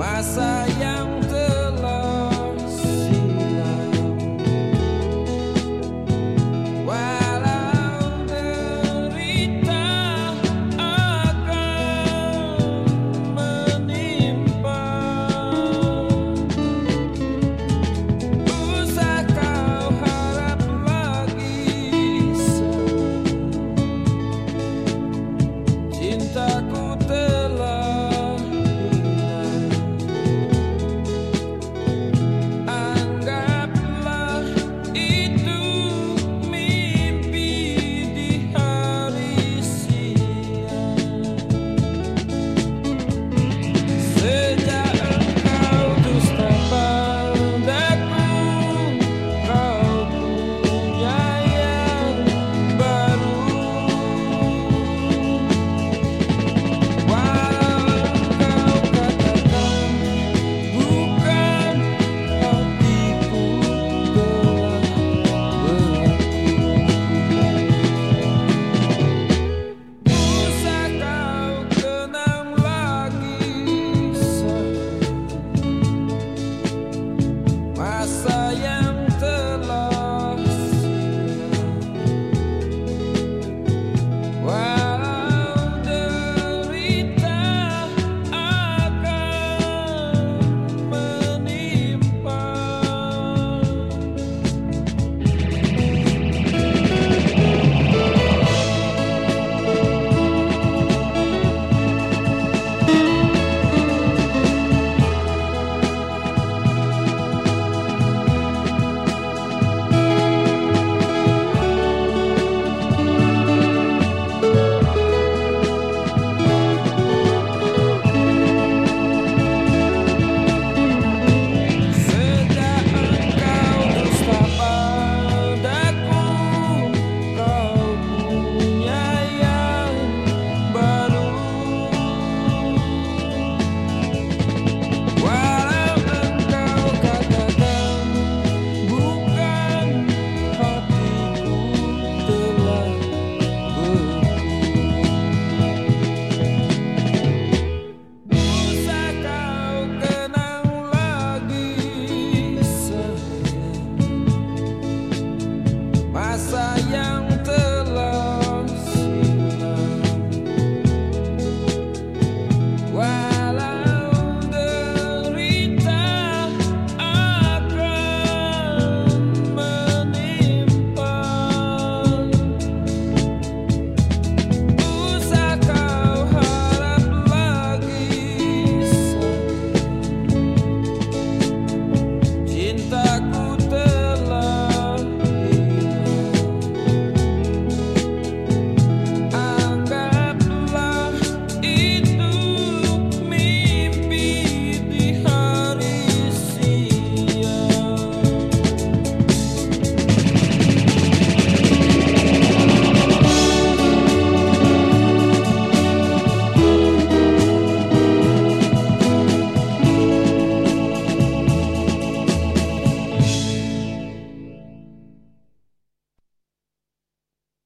masa yang young